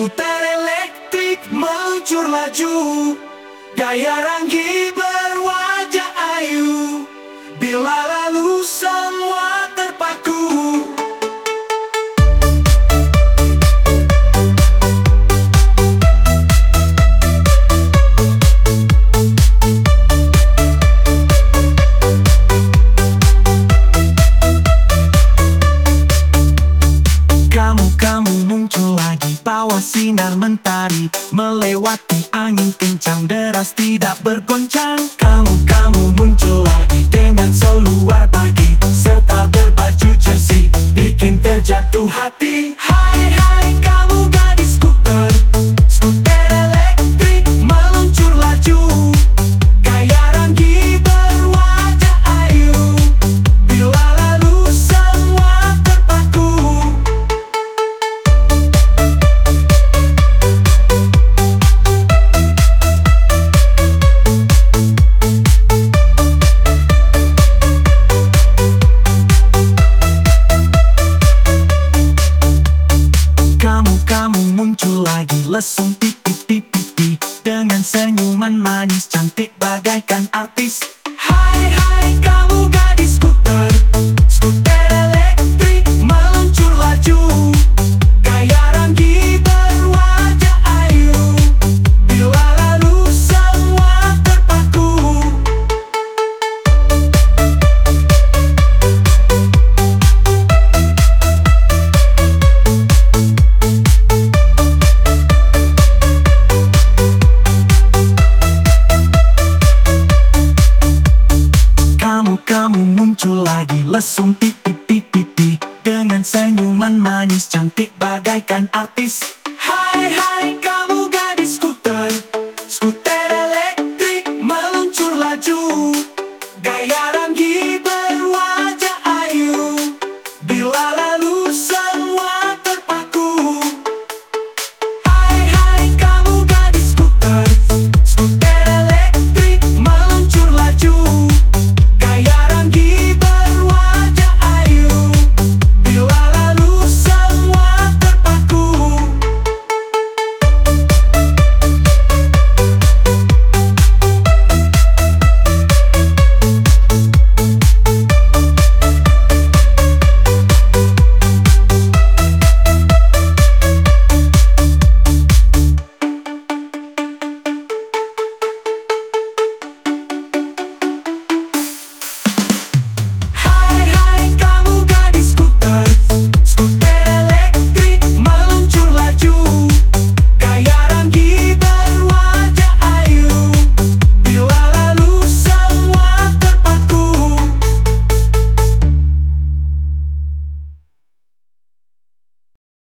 Skuter elektrik meluncur laju. Gaya Ranggi berwajah ayu. Bila lalu semua terpaku. Kamu-kamu muncul lagi Bawa sinar mentari Melewati angin kencang Deras tidak bergoncang. Kamu-kamu muncul lagi Dengan seluar pagi Serta berbaju jersey Bikin terjatuh hati lesung pipi pipi pipi Dengan senyuman manis cantik bagaikan artis. Hai hai muncul lagi. Lesung pipi pipi pipi. Dengan senyuman manis cantik bagaikan artis. Hai hai kamu gadis skuter. Skuter elektrik meluncur laju.